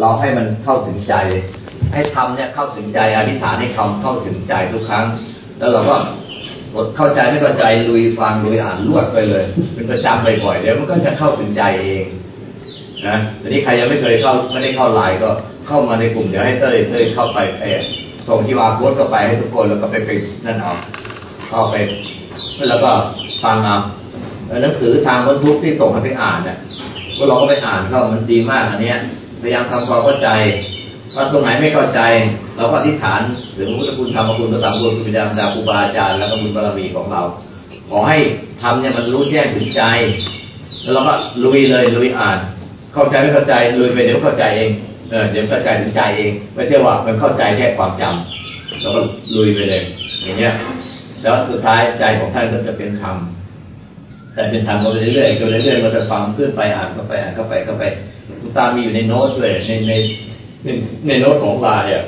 เราให้มันเข้าถึงใจ ให้ทำเนี่ยเข้าถึงใจอธิษฐานให้คำเข้าถึงใจทุกครั้ง แล้วเราก็กดเข้าใจไม่เข้าใจลุยฟังลุยอ่านรวดไปเลย เป็นประจำบ่อยๆเดี๋ยวมันก็จะเข้าถึงใจเองนะทีนี้ใครยังไม่เคยเข้าไม่ได้เข้าไลน์ก็เข้ามาในกลุ่มเดี๋ยวให้เต้ยเต้ยเข้าไปเออส่งจีวาโค้ดเข้าไปให้ทุกคนแล้วก็ไปไปนั่นเอาเข้าไปแล้วก็ฟังเอาหนังสือทางบรรทุกที่ส่งให้ไปอ่านเนี่ยพวกเราก็ไปอ่านเข้ามันดีมากอันเนี้ย พยายามทำความเข้าใจว่าตรงไหนไม่เข้าใจ เราก็อธิษฐานถึงพุทธคุณธรรมคุณพระสังฆคุณคุณบิดามารดาครูบาอาจารย์แล้วก็บุญบารมีของเรา ขอให้ทำเนี่ยมันรู้แจ้งถึงใจ แล้วเราก็ลุยเลยลุยอ่าน เข้าใจไม่เข้าใจลุยไปเดี๋ยวเข้าใจเองเออเดี๋ยวเข้าใจถึงใจเอง ไม่ใช่ว่ามันเข้าใจแค่ความจำเราก็ลุยไปเลย อย่างเงี้ย แล้วสุดท้ายใจของท่านก็จะเป็นธรรมแต่เป็นธรรมไปเรื่อยๆจนเรื่อยๆมันจะฟังขึ้นไปอ่านเข้าไปอ่านเข้าไปเข้าไป ตามีอยู่ในโน้ตด้วยในในในในโน้ตของลายอะ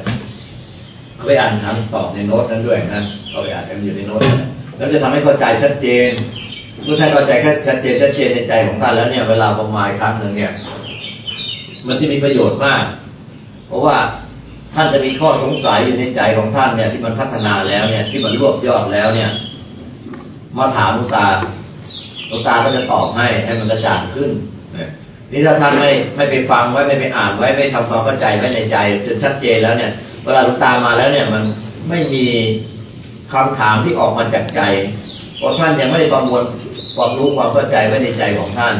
เขาไปอ่านคำตอบในโน้ตนั้นด้วยนะเขาไปอ่านกันอยู่ในโน้ตแล้วจะทำให้เข้าใจชัดเจนเมื่อท่านเข้าใจแค่ชัดเจนชัดเจนในใจของท่านแล้วเนี่ย เวลาประมาณครั้งหนึ่งเนี่ย มันจะมีประโยชน์มาก เพราะว่าท่านจะมีข้อสงสัยอยู่ในใจของท่านเนี่ย ที่มันพัฒนาแล้วเนี่ย ที่มันรวบยอดแล้วเนี่ย มาถามหลวงตาหลวงตาก็จะตอบให้ให้มันกระจ่างขึ้น นี่ถ้าท่านไม่ไม่ไปฟังไว้ไม่ไปอ่านไว้ไม่ทำความเข้าใจไว้ในใจจนชัดเจนแล้วเนี่ย เวลาหลวงตามาแล้วเนี่ย มันไม่มีคำถามที่ออกมาจากใจ เพราะท่านยังไม่ได้ประมวลความรู้ความเข้าใจไว้ในใจของท่าน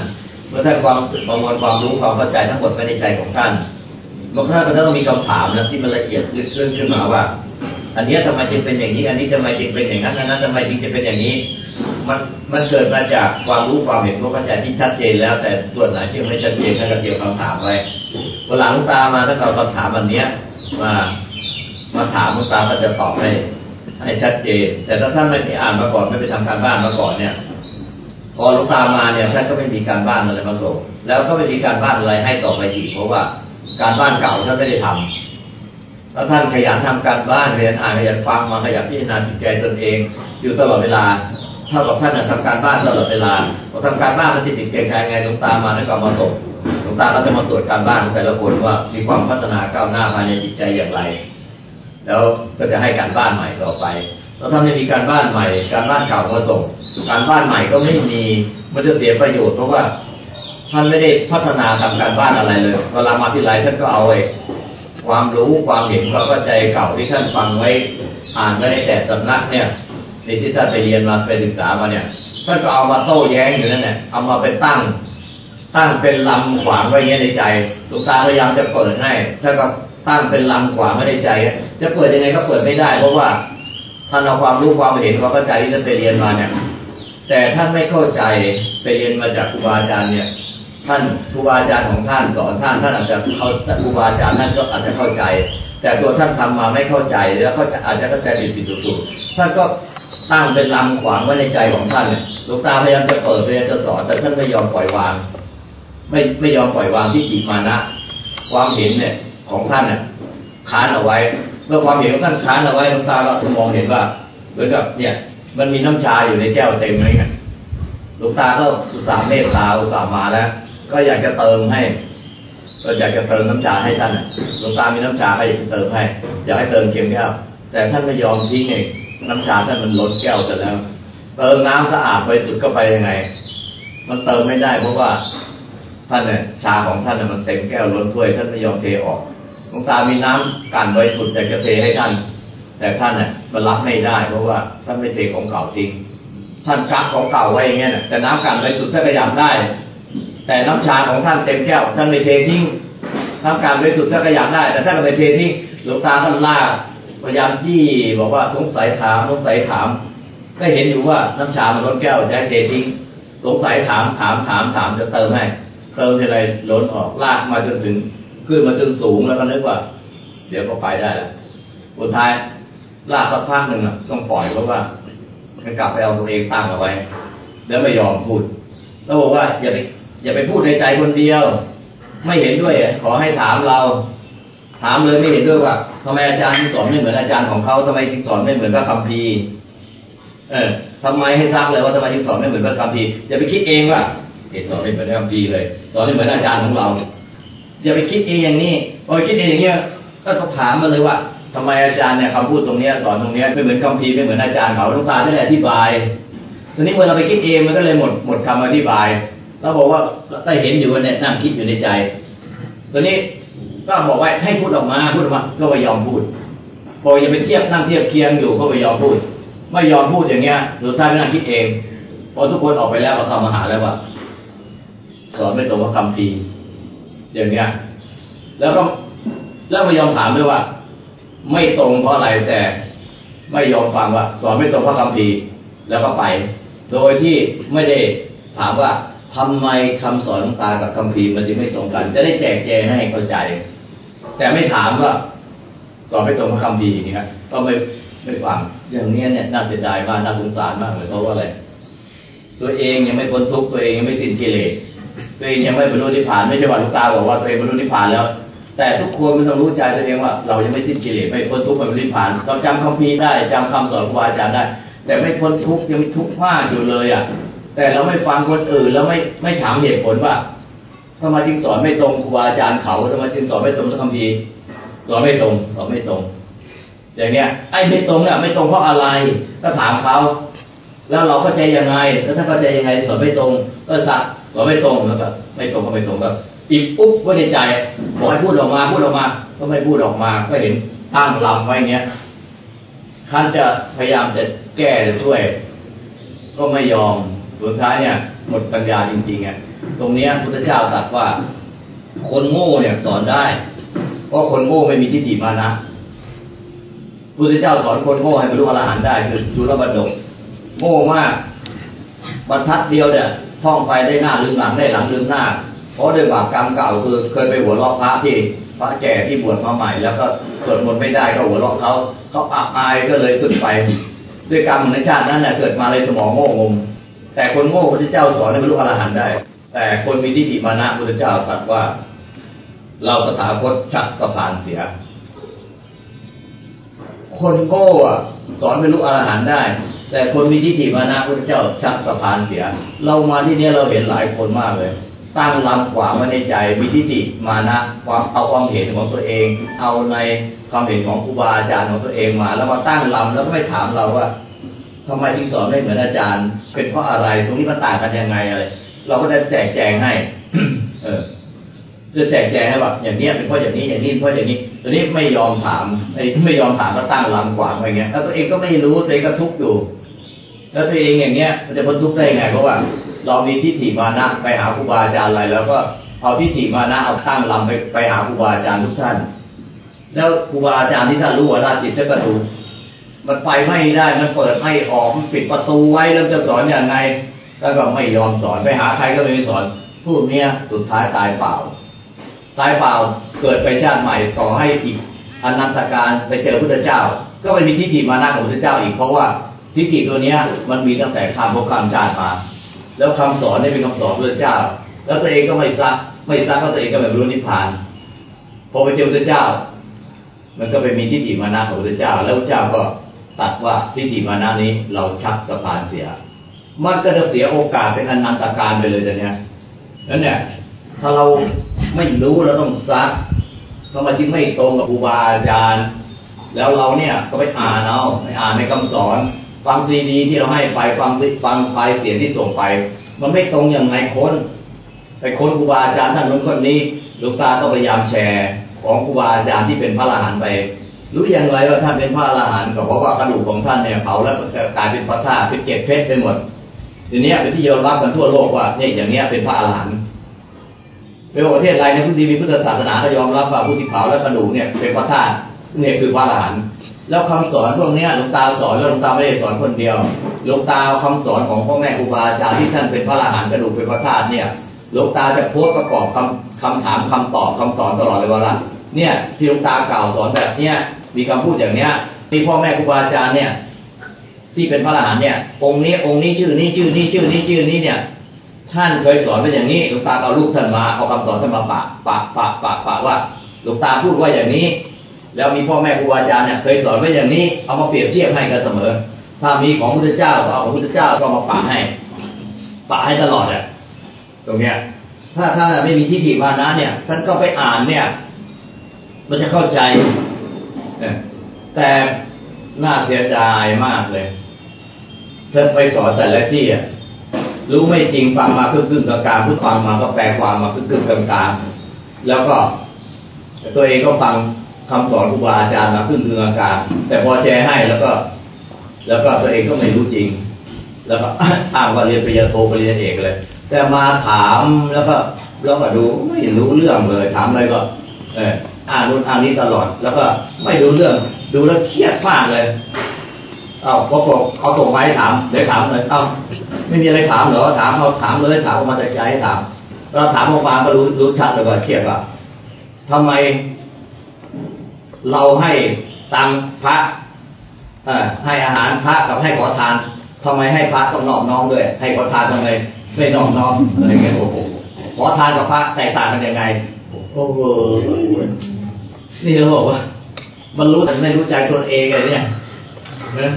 เมื่อท่านความประมวลความรู้ความเข้าใจทั้งหมดไว้ในใจของท่านบางท่านก็ต้องมีคำถามนะที่มันละเอียดลึกซึ้งขึ้นมาว่า อันนี้ทำไมจึงเป็นอย่างนี้ อันนี้ทำไมจึงเป็นอย่างนั้นอันนั้นทำไมจึงจะเป็นอย่างนี้ มันมันเกิดมาจากความรู้ความเห็นความเข้าใจที่ชัดเจนแล้ว แต่ส่วนไหนที่ไม่ชัดเจนท่านก็เกี่ยวคำถามไว้เวลาหลวงตามาถ้าเราคำถามอันเนี้ยมามาถามหลวงตาก็จะตอบให้ให้ชัดเจน แต่ถ้าท่านไม่ไปอ่านมาก่อนไม่ไปทำการบ้านมาก่อนเนี่ย พอหลวงตามาเนี่ยท่านก็ไม่มีการบ้านอะไรมาส่งแล้วก็ไม่มีการบ้านอะไรให้ต่อไปอีกเพราะว่าการบ้านเก่าท่านไม่ได้ทำแล้วท่านขยันทำการบ้านขยันอ่านขยันฟังมาขยันพิจารณาจิตใจตนเอง อยู่ตลอดเวลา ท่ากับท่านทำการบ้านตลอดเวลาพอทำการบ้านมันติดติดเก่งไงหลวงตามาแล้วก็มาตกหลวงตาก็จะมาตรวจการบ้านของแต่ละคนว่ามีความพัฒนาก้าวหน้าภายในจิตใจอย่างไร แล้วก็จะให้การบ้านใหม่ต่อไปแล้วถ้าไม่มีการบ้านใหม่ การบ้านเก่าก็ส่งการบ้านใหม่ก็ไม่มีมันจะเสียประโยชน์เพราะว่าท่านไม่ได้พัฒนาทำการบ้านอะไรเลยเวลามาที่ไรท่านก็เอาไอ้ความรู้ความเห็นความเข้าใจเก่าที่ท่านฟังไว้ อ่านไว้ในแต่สำนักเนี่ย ในที่ท่านไปเรียนมาไปศึกษามาเนี่ยท่านก็เอามาโต้แย้งอยู่นั่นแหละเอามาเป็นตั้ง ตั้งเป็นลำขวางไว้เงี้ยในใจหลวงตาพยายามจะเปิดให้ท่านก็ตั้งเป็นลำขวางไว้ในใจ จะเปิดยังไงก็เปิดไม่ได้ เพราะว่าท่านเอาความรู้ความเห็นความเข้าใจที่ท่านไปเรียนมาเนี่ย แต่ท่านไม่เข้าใจไปเรียนมาจากครูบาอาจารย์เนี่ย ท่านครูบาอาจารย์ของท่านสอนท่านท่านอาจจะเขาครูบาอาจารย์ท่านก็อาจจะเข้าใจ แต่ตัวท่านทำมาไม่เข้าใจแล้วก็อาจจะเข้าใจผิดผิดถูกท่านก็ ตั้งเป็นลำขวางไว้ในใจของท่านเนี่ยหลวงตาพยายามจะเปิดพยายามจะสอนแต่ท่านไม่ยอมปล่อยวาง ไม่ไม่ยอมปล่อยวางที่จิมานะ ความเห็นเนี่ยของท่านเนี่ยค้านเอาไว้ เมื่อความเห็นของท่านค้านเอาไว้หลวงตาก็มองเห็นว่าเหมือนกับเนี่ย มันมีน้ำชาอยู่ในแก้วเต็มเลยไงหลวงตาก็อุตส่าห์เมตตาอุตส่าห์มาแล้ว ก็อยากจะเติมให้ก็อยากจะเติมน้ำชาให้ท่านหลวงตามีน้ำชาก็อยากจะเติมให้ อยากให้เติมเค็มแก้วแต่ท่านไม่ยอมทิ้งไง น้ำชาท่านมันล้นแก้วเสร็จแล้ว เติมน้ำสะอาดไปสุดก็ไปยังไง มันเติมไม่ได้เพราะว่าท่านเนี่ยชาของท่านมันเต็มแก้วล้นถ้วยท่านไม่ยอมเทออกหลวงตามีน้ำกันไว้สุดอยากจะเทให้ท่าน แต่ท่านเนี่ยมันรับไม่ได้ เพราะว่าท่านไม่เทของเก่าทิ้งท่านกักของเก่าไว้อย่างเงี้ยแต่น้ำกันไว้สุดท่านก็อยากได้ แต่น้ำชาของท่านเต็มแก้วท่านไม่เททิ้งน้ำกันไว้สุดท่านก็อยากได้ แต่ท่านก็ไม่เททิ้งหลวงตาท่านล่า พยายามจี้บอกว่าสงสัยถามสงสัยถาม ก็เห็นอยู่ว่าน้ำชามันล้นแก้วจะให้เททิ้งสงสัยถามถามถามถามจะเติมให้เติมทีไรล้นออกลากมาจนถึงขึ้นมาจนสูงแล้วก็นึกว่า เดี๋ยวก็ไปได้แล้วสุดท้ายลากสักพักหนึ่งอะต้องปล่อยเพราะว่ามันกลับไปเอาตัวเองตั้งเอาไว้ แล้วไม่ยอมพูดแล้วบอกว่าอย่าไปอย่าไปพูดในใจคนเดียว ไม่เห็นด้วยขอให้ถามเรา ถามเลยไม่เห็นด้วยว่าทำไมอาจารย์ที่สอนไม่เหมือนอาจารย์ของเขาทำไมถึงสอนไม่เหมือนพระคัมภีร์เออทำไมให้ทราบเลยว่าทำไมถึงสอนไม่เหมือนพระคัมภีร์อย่าไปคิดเองว่าเห็นสอนไม่เหมือนพระคัมภีร์เลย สอนไม่เหมือนอาจารย์ของเราอย่าไปคิดเองอย่างนี้พอคิดเองอย่างเงี้ยก็ต้องถามมาเลยว่าทำไมอาจารย์เนี่ยคำพูดตรงเนี้ยสอนตรงเนี้ยไม่เหมือนคำพีไม่เหมือนอาจารย์เขาลูกตาได้อธิบายทีนี้เมื่อเราไปคิดเองมันก็เลยหมดหมดคำอธิบายเราบอกว่าได้เห็นอยู่เนี่ยนั่งคิดอยู่ในใจตัวนี้ ก็บอกว่าให้พูดออกมาพูดออกมา ก็ไม่ยอมพูดพออย่าไปเทียบนั่งเทียบเคียงอยู่ก็ไม่ยอมพูด ไม่ยอมพูดอย่างเงี้ยสุดท้ายนั่งคิดเองพอทุกคนออกไปแล้วเราทำมาหาแล้วว่าสอนไม่ตรงกับคำพีอย่างเงี้ย แล้วก็แล้วไม่ยอมถามด้วยว่า ไม่ตรงเพราะอะไรแต่ไม่ยอมฟังว่า สอนไม่ตรงเพราะคำพีแล้วก็ไป โดยที่ไม่ได้ถามว่าทำไมคำสอนของตากับคำพีมันจึงไม่ตรงกัน จะได้แจกแจงให้เข้าใจ แต่ไม่ถามว่าสอนไม่ตรงกับคำพีอย่างเงี้ยก็ไม่ไม่ฟังอย่างนี้เนี่ยน่าเสียดายมากน่าสงสารมากเลยเพราะว่าอะไร ตัวเองยังไม่พ้นทุกข์ตัวเองยังไม่สิ้นกิเลสตัวเองยังไม่บรรลุนิพพานไม่ใช่ว่าลูกตาบอกว่าตัวเองบรรลุนิพพานแล้ว แต่ทุกคนมันต้องรู้ใจตัวเองว่า เรายังไม่สิ้นกิเลสไม่พ้นทุกข์ไม่บรรลุนิพพานเราจำคำพีได้จำคำสอนครูอาจารย์ได้ แต่ไม่พ้นทุกข์ยังทุกข์มากอยู่เลยอะแต่เราไม่ฟังคนอื่นแล้วไม่ไม่ถามเหตุผลว่า ทำไมจึงสอนไม่ตรงครูอาจารย์เขาทำไมจึงสอนไม่ตรงสักคำพีสอนไม่ตรงสอนไม่ตรง อย่างเงี้ยไอ้ไม่ตรงเนี่ยไม่ตรงเพราะอะไรก็ถามเขาแล้วเราเข้าใจยังไง แล้วถ้าเข้าใจยังไงสอนไม่ตรงก็สักสอนไม่ตรงแล้วก็ไม่ตรงก็ไม่ตรงก็อีกปุ๊บก็ในใจบอกให้พูดออกมาพูดออกมา ก็ไม่พูดออกมา ก็เห็นตั้งลำไว้เงี้ยท่านจะพยายามจะแก้จะช่วย ก็ไม่ยอมสุดท้ายเนี่ย หมดปัญญาจริงๆอะ ตรงเนี้ยพุทธเจ้าตรัสว่า คนโง่เนี่ยสอนได้เพราะคนโง่ไม่มีทิฏฐิมานะพุทธเจ้าสอนคนโง่ให้บรรลุอรหันต์ได้คือจุลบันดกโง่มาก บรรทัดเดียวเนี่ยท่องไปได้หน้าลืมหลังได้หลังลืมหน้า เพราะด้วยบาปกรรมเก่าคือเคยไปหัวเราะพระที่พระแก่ที่บวชมาใหม่ แล้วก็สวดมนต์ไม่ได้ก็หัวเราะเขาเขาอับอายก็เลยขึ้นไป ด้วยกรรมในชาตินั้นเน่ยเกิดมาเลยสมองโง่งมแต่คนโง่พระเจ้าสอนให้บรรลุอรหันต์ได้ แต่คนมีทิฏฐิมานะพระเจ้าตรัสว่า เราสถาคตชักสะพานเสีย คนโง่สอนบรรลุอรหันได้ แต่คนมีทิฏฐิมานะพระเจ้าชักสะพานเสีย เรามาที่นี้เราเห็นหลายคนมากเลยตั้งลำขวางไว้ในใจมีทิฏฐิมานะความเอาความเห็นของตัวเอง เอาในความเห็นของครูบาอาจารย์ของตัวเองมา แล้วมาตั้งลำแล้วก็ไม่ถามเราว่าทำไมจึงสอนไม่เหมือนอาจารย์ เป็นเพราะอะไร ตรงนี้มันต่างกันยังไงอะไร เราก็ได้แจกแจงให้ เออจะแจกแจงให้ว่าอย่างนี้เป็นเพราะอย่างนี้อย่างนี้เพราะอย่างนี้ตัวนี้ไม่ยอมถามไอ้ไม่ยอมถามก็ตั้งลำขวางอะไว้เงี้ยแล้วตัวเองก็ไม่รู้ตัวเองก็ทุกข์อยู่ แล้วตัวเองอย่างเงี้ยมันจะพ้นทุกข์ได้ไงเพราะว่า เรามีทิฏฐิมานะไปหาครูบาอาจารย์อะไร แล้วก็เอาทิฏฐิมานะเอาตั้งลำไปไปหาครูบาอาจารย์ทุกท่าน แล้วครูบาอาจารย์ที่ท่านรู้ว่าท่านจิตท่านก็ดูมันไปไม่ได้มันเปิดไม่ออกมันปิดประตูไว้แล้วจะสอนอย่างไง แล้วก็ไม่ยอมสอนไปหาใครก็ไม่สอนพูดเนี้ยสุดท้ายตายเปล่า ตายเปล่าเกิดไปชาติใหม่ต่อให้อีกอนันตการไปเจอพุทธเจ้า ก็ไม่มีทิฏฐิมานะของพุทธเจ้าอีกเพราะว่าทิฏฐิตัวเนี้ยมันมีตั้งแต่ข้ามภพข้ามชาติมา แล้วคำสอนนี่เป็นคำสอนพระเจ้า แล้วตัวเองก็ไม่ซักไม่ซักก็ตัวเองก็ไม่รู้นิพพานพอไปเจอพระเจ้า มันก็ไปมีทิฏฐิมานะของพระเจ้า แล้วพระเจ้าก็ตัดว่าทิฏฐิมานะนี้เราชักสะพานเสีย มันก็จะเสียโอกาสเป็นอนันตการไปเลยแต่เนี้ยนั่นเนี่ย ถ้าเราไม่รู้เราต้องซักทำไมจึงไม่ตรงกับครูบาอาจารย์ แล้วเราเนี่ยก็ไปอ่านเอาไปอ่านในคำสอนฟังซีดีที่เราให้ไปฟังฟังไฟเสียงที่ส่งไป มันไม่ตรงอย่างไรค้นไปค้นครูบาอาจารย์ท่านนู้นคนนี้หลวงตาก็พยายามแชร์ของครูบาอาจารย์ที่เป็นพระอรหันต์ไป รู้อย่างไรว่าท่านเป็นพระอรหันต์ก็เพราะว่ากระดูกของท่านเนี่ยเผาแล้วกลายเป็นพระธาตุเป็นเกล็ดเพชรไปหมด ทีนี้เป็นที่ยอมรับกันทั่วโลกว่าเนี่ยอย่างเนี้ยเป็นพระอรหันต์ไม่ว่าประเทศไรในพุทธิมีพุทธศาสนาก็ยอมรับว่าผู้ที่เผาและกระดูกเนี่ยเป็นพระธาตุเนี่ยคือพระอรหันต์แล้วคำสอนพวกนี้หลวงตาสอนแล้วหลวงตาไม่ได้สอนคนเดียวหลวงตาคำสอนของพ่อแม่ครูบาอาจารย์ที่ท่านเป็นพระอรหันต์กระดูกเป็นพระธาตุเนี่ยหลวงตาจะโพสต์ประกอบคำคำถามคำตอบคำสอนตลอดเลยว่าเนี่ยที่หลวงตากล่าวสอนแบบเนี้ยมีคำพูดอย่างเนี้ยที่พ่อแม่ครูบาอาจารย์เนี่ย ที่เป็นพระอรหันต์เนี่ยองค์นี้องค์นี้ชื่อนี้ชื่อนี้ชื่อนี้ชื่อนี้เนี่ย ท่านเคยสอนเป็นอย่างนี้หลวงตาเอาลูกท่านมาเอาคำสอนท่านมาปะปะปะปะปะว่าหลวงตาพูดว่าอย่างนี้ แล้วมีพ่อแม่ครูอาจารย์เนี่ยเคยสอนไว้อย่างนี้เอามาเปรียบเทียบให้กันเสมอ ถ้ามีของพุทธเจ้าก็เอาของพุทธเจ้าก็มาปะให้ปะให้ตลอดอะตรงเนี้ย ถ้าท่านไม่มีทิฏฐิมานะเนี่ย ท่านก็ไปอ่านเนี่ย มันจะเข้าใจแต่น่าเสียดายมากเลย เธอไปสอนแต่ละที่อะรู้ไม่จริงฟังมาครึ่งๆกลางๆผู้ฟังมาก็แปลความมาครึ่งๆกลางๆแล้วก็ตัวเองก็ฟังคำสอนครูบาอาจารย์มาครึ่งๆกลางๆแต่พอแชร์ให้แล้วก็ แล้วก็ตัวเองก็ไม่รู้จริง แล้วก็อ้างว่าเรียนปริญญาโทปริญญาเอกเลย แต่มาถามแล้วก็แล้วก็ดูไม่รู้เรื่องเลย ถามอะไรก็ เอออ่านนู้นอ่านนี้ตลอด แล้วก็ไม่รู้เรื่อง ดูแล้วเครียดมากเลย อาพอบอกเขาส่งมาให้ถามเดี๋ยวถามเลยเอ้าไม่มีอะไรถามเหรอถามเราถามเลยถามออกมาจากใจให้ถามเราถามออกมาก็รู้รู้ชัดเลยว่าเครียดว่าทำไม เราให้ตังพระเออให้อาหารพระกับให้ขอทานทำไมให้พระต้องนอบน้อมด้วย ให้ขอทานทำไมไม่นอบน้อมอะไรเงี้ยโอ้โหขอทานกับพระแตกต่างกันยังไงโอ้โหนี่เราบอกว่า มันรู้แต่ไม่รู้ใจตนเองไงเนี่ยนะ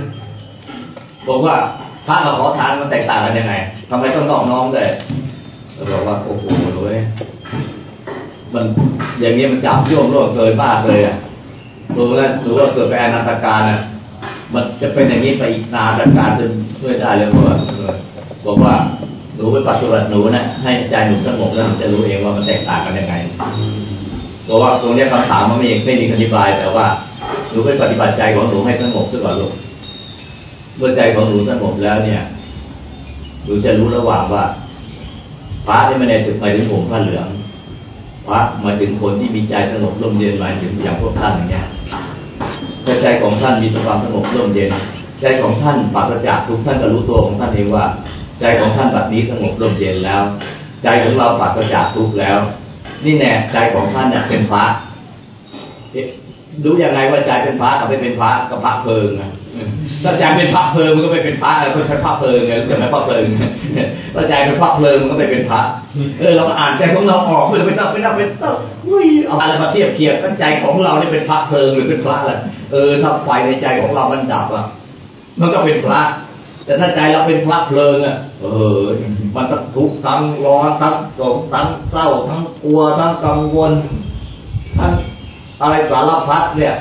บอกว่าพระกับขอทานมันแตกต่างกันยังไงทำไมต้องนอบน้อมด้วยเราบอกว่าโอ้โหเลยมันอย่างนี้มันจับโยมร่วงเกินมากเลยอะรู้แล้วรู้ว่าเกิดไปอนันตการอะ มันจะเป็นอย่างนี้ไปอีกนานตการจนเพื่อได้เลยเพราะว่าบอกว่าหนูไปปฏิบัติหนูนะให้ใจหนูสงบแล้วหนูจะรู้เองว่ามันแตกต่างกันยังไงเพราะว่าตรงนี้คำถามมันไม่ไม่มีอธิบายแต่ว่าหนูไปปฏิบัติใจของหนูให้สงบขึ้นก่อนลูก เมื่อใจของหนูสงบแล้วเนี่ยหนูจะรู้ระหว่างว่า พระที่ไม่ได้ถึงไปถึงผมผ้าเหลือง พระมาถึงคนที่มีใจสงบร่มเย็นหมายถึงอย่างพวกท่านอย่างเงี้ยถ้าใจของท่านมีความสงบร่มเย็น ใจของท่านปราศจากทุกท่านก็รู้ตัวของท่านเองว่า ใจของท่านแบบนี้สงบร่มเย็นแล้ว ใจของเราปราศจากทุกแล้ว นี่แน่ใจของท่านเนี่ยเป็นพระรู้ยังไงว่าใจเป็นพระกับไม่เป็นพระกับพระเพลิงอะ ถ้าใจเป็นพระเพลิงมันก็ไม่เป็นพระแล้วก็เป็นพระเพลิงไงรู้จักไหมพระเพลิงถ้าใจเป็นพระเพลิงมันก็ไม่เป็นพระ เออเราก็อ่านใจของเราออกเพื่อเป็นเราเป็นเราเป็นต้อุ้ยเอาอะไรมาเทียบเทียบตั้งใจของเราเนี่ยเป็นพระเพลิงหรือเป็นพระแหละเออถ้าไฟในใจของเรามันดับอะ มันก็เป็นพระ แต่ถ้าใจเราเป็นพระเพลิงอะ เออ มันทั้งทุกข์ทั้งร้อนทั้งโศกทั้งเศร้าทั้งกลัวทั้งกังวลทั้งอะไรสารพัดเนี่ย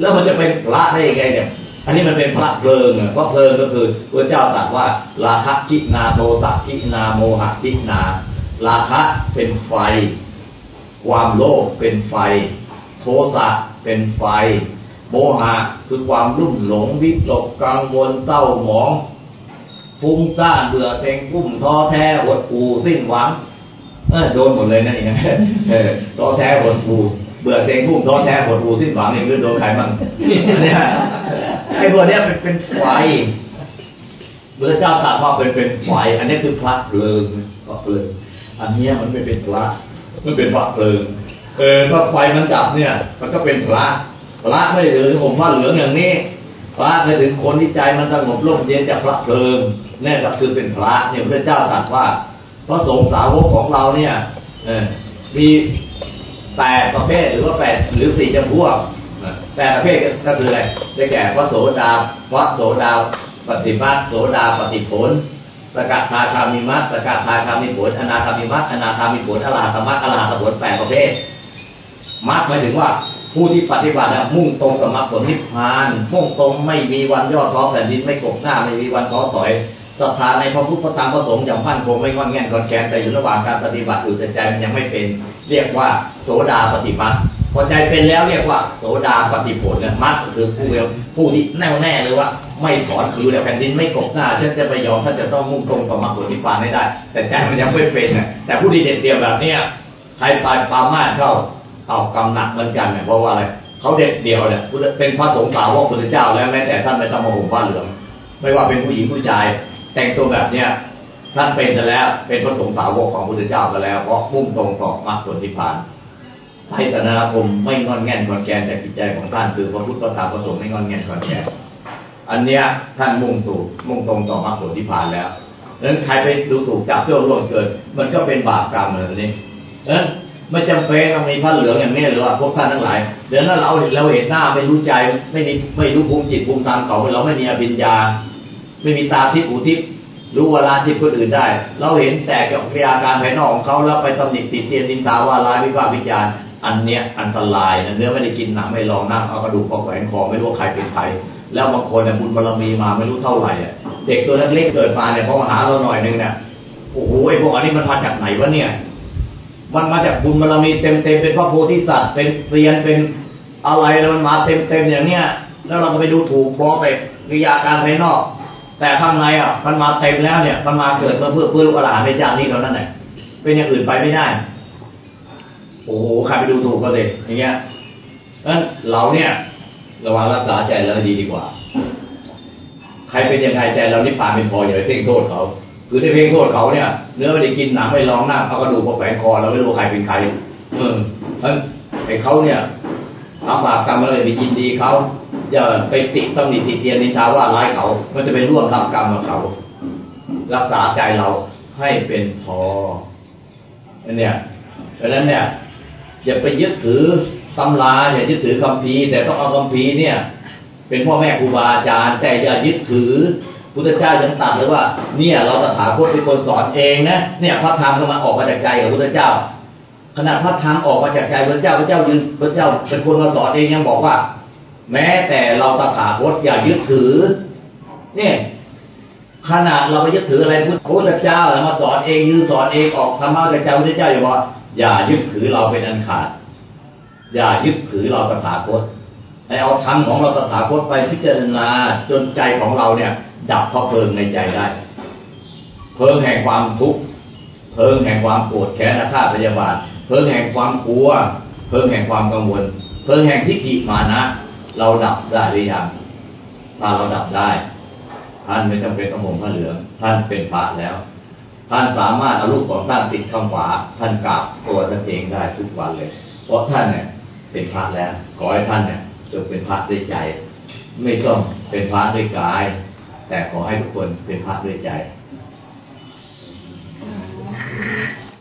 แล้วมันจะเป็นพระได้ยังไงเนี่ย อันนี้มันเป็นพระเพลิงอะเพราะเพลิงก็คือพระเจ้าตรัสว่า ราคะกินาโทสะกินาโมหะกินา ราคะเป็นไฟ ความโลภเป็นไฟ โทสะเป็นไฟ โมหะคือความรุ่มหลงวิตกกังวลเศร้าหมองฟุ้งซ่านเบื่อเต็งกุ้มท้อแท้หดหู่สิ้นหวังเออโดนหมดเลยนะนี่เออท้อแท้หดหู่เบื่อเต็งกุ้มท้อแท้หดหู่สิ้นหวังนี่คือโดนใครบ้างเนี่ย ไอ้พวกนี้เป็นเป็นไฟพระเจ้าตรัสว่าเป็นเป็นไฟอันนี้คือพระเพลิงพระเพลิงอันนี้มันไม่เป็นพระมันเป็นพระเพลิงเออถ้าไฟมันดับเนี่ย มันก็เป็นพระพระไม่เหลือผมผ้าเหลืองอย่างนี้พระไปถึงคนที่ใจมันสงบร่มเย็นจากพระเพลิงนี่ก็คือเป็นพระเนี่ยพระเจ้าตรัสว่าพระสงฆ์สาวกของเราเนี่ยเออมีแปดประเภทหรือว่าแปดหรือสี่จำพวก แปดประเภทก็คืออะไรได้แก่พระโสดาพระโสดาปฏิมาโสดาปฏิผลสกัดทาคามิมัสสกัดทาคามิผลอนาคามิมัสอนาคามิผลอรหัตมัสอรหัตผลแปดประเภทมัสหมายถึงว่าผู้ที่ปฏิบัติมุ่งตรงกับมรรคผลนิพพานมุ่งตรงไม่มีวันย่อท้อแผ่นดินไม่กบหน้าไม่มีวันท้อถอยศรัทธาในพระพุทธธรรมพระสงฆ์อย่างมั่นคงไม่งอนแง่นกอนแกนแต่อยู่ระหว่างการปฏิบัติอยู่แต่ใจมันยังไม่เป็น เรียกว่าโสดาปฏิมา พอใจเป็นแล้วเรียกว่า โสดาปฏิผลเนี่ยมัดคือผู้เวผู้ที่แน่วแน่เลยว่า ไม่ถอนคือแล้วแผ่นดินไม่กบหน้าฉันจะไปยอมฉันจะต้องมุ่งตรงต่อมรรคผลนิพพานให้ได้ แต่ใจมันยังไม่เป็นนะแต่ผู้ที่เด็ดเดี่ยวแบบเนี้ยใครไปปามาเข้าเอากำหนักเหมือนกันเนี่ยเพราะว่าอะไรเขาเด็ดเดี่ยวเนี่ยเป็นพระสงฆ์สาวกพุทธเจ้าแล้วแม้แต่ท่านไม่ต้องมาห่มผ้าเหลืองไม่ว่าเป็นผู้หญิงผู้ชาย แต่งตัวแบบเนี้ยท่านเป็นซะแล้วเป็นพระสงฆ์สาวกของพุทธเจ้าซะแล้วเพราะมุ่งตรงต่อมรรคผลนิพพาน ให้สนาคมไม่งอนแง่นกอนแกนแต่จิตใจของท่านคือพระพุทธพระธรรมพระสงฆ์ไม่งอนแง่นกอนแกนอันเนี้ยท่านมุ่งตู่มุ่งตรงต่อมรรคผลนิพพานแล้วดังนั้นใครไปดูถูกจับเจ้าร่วงเกิด มันก็เป็นบาปกรรมเหมือนนี้เออไม่จำเป็นต้องมีผ้าเหลืองอย่างนี้หรือว่าพวกท่านทั้งหลายเดี๋ยวถ้าเราเราเห็นหน้าไม่รู้ใจไม่มีไม่รู้ภูมิจิตภูมิธรรมเขาเราไม่มีอภิญญา ไม่มีตาทิพย์หูทิพย์รู้ว่าลาจิตคนอื่นได้ เราเห็นแต่กับพยาการภายนอกของเขาแล้วไปตำหนิติเตียนดินตาว่าลายวิพากษ์วิจารณ์ อันเนี้ยอันตรายนะเนื้อไม่ได้กินหนังไม่ลองนั่งเอากระดูกเอาแขวนคอไม่รู้ว่าใครเป็นใครแล้วบางคนเนี่ยบุญบารมีมาไม่รู้เท่าไหร่อะเด็กตัวเล็กๆเกิดมาเนี่ยพอมาหาเราหน่อยนึงเนี่ยโอ้โหไอ้พวกอันนี้มันมาจากไหนวะเนี่ย มันมาจากบุญบารมีเต็มๆเป็นพระโพธิสัตว์เป็นเซียนเป็นอะไรแล้วมันมาเต็มๆอย่างเนี้ยแล้วเราก็ไปดูถูกเพราะไปวิยาการภายนอก แต่ข้างในอะมันมาเต็มแล้วเนี่ย มันมาเกิดเพื่อเพื่อเพื่อลูกหลานในชาตินี้เท่านั้นแหละเป็นอย่างอื่นไปไม่ได้ อ้โหใครไปดูถูกก็เลยอย่างเงี้ยนั้นเราเนี่ย ระวังรักษาใจเราดีดีกว่า ใครเป็นยังไงใจเรานิพพานเป็นพออย่าไปเพ่งโทษเขา คือได้เพ่งโทษเขาเนี่ย เนื้อไม่ได้กินหนังไม่ลองหนั่งเอากระดูกมาแฝงคอเราไม่รู้ใครเป็นใคร เออเพราะไอ้เขาเนี่ยทำบาปกรรมอะไรไปยินดีเขาอย่าไปติตำหนิติเตียนนินทาว่าร้ายเขา มันจะเป็นร่วมรับกรรมกับเขา รักษาใจเราให้เป็นพออันเนี้ยเพราะฉะนั้นเนี่ย อย่าไปยึดถือตำราอย่ายึดถือคำพีแต่ต้องเอาคำพีเนี่ย เป็นพ่อแม่ครูบาอาจารย์ แต่อย่ายึดถือพุทธเจ้ายังตัดเลยว่า เนี่ยเราตถาคตเป็นคนสอนเองนะเนี่ยพระธรรมก็มาออกมาจากใจของพุทธเจ้าขนาดพระธรรมออกมาจากใจพระเจ้าพระเจ้ายืนพระเจ้าเป็นคนมาสอนเองยังบอกว่า แม้แต่เราตถาคตอย่ายึดถือ เนี่ยขนาดเราไปยึดถืออะไรพุทธเจ้ามาสอนเองยืนสอนเองออกธรรมะจากใจพุทธเจ้าอย่าบอก อย่ายึดถือเราเป็นอันขาด อย่ายึดถือเราตถาคตให้เอาธรรมของเราตถาคตไปพิจารณาจนใจของเราเนี่ย ดับเพราะเพลิงในใจได้ เพลิงแห่งความทุกข์เพลิงแห่งความโกรธแค้นอาฆาตพยาบาทเพลิงแห่งความกลัว เพลิงแห่งความกังวล เพลิงแห่งทิฏฐิมานะ เราดับได้หรือยังถ้าเราดับได้ ท่านไม่จำเป็นต้องห่มผ้าเหลืองท่านเป็นพระแล้ว ท่านสามารถเอาลูกของท่านติดข้างขวาท่านกราบตัวท่านเองได้ทุกวันเลย เพราะท่านเนี่ยเป็นพระแล้ว ขอให้ท่านเนี่ยจงเป็นพระด้วยใจ ไม่ต้องเป็นพระด้วยกาย แต่ขอให้ทุกคนเป็นพระด้วยใจ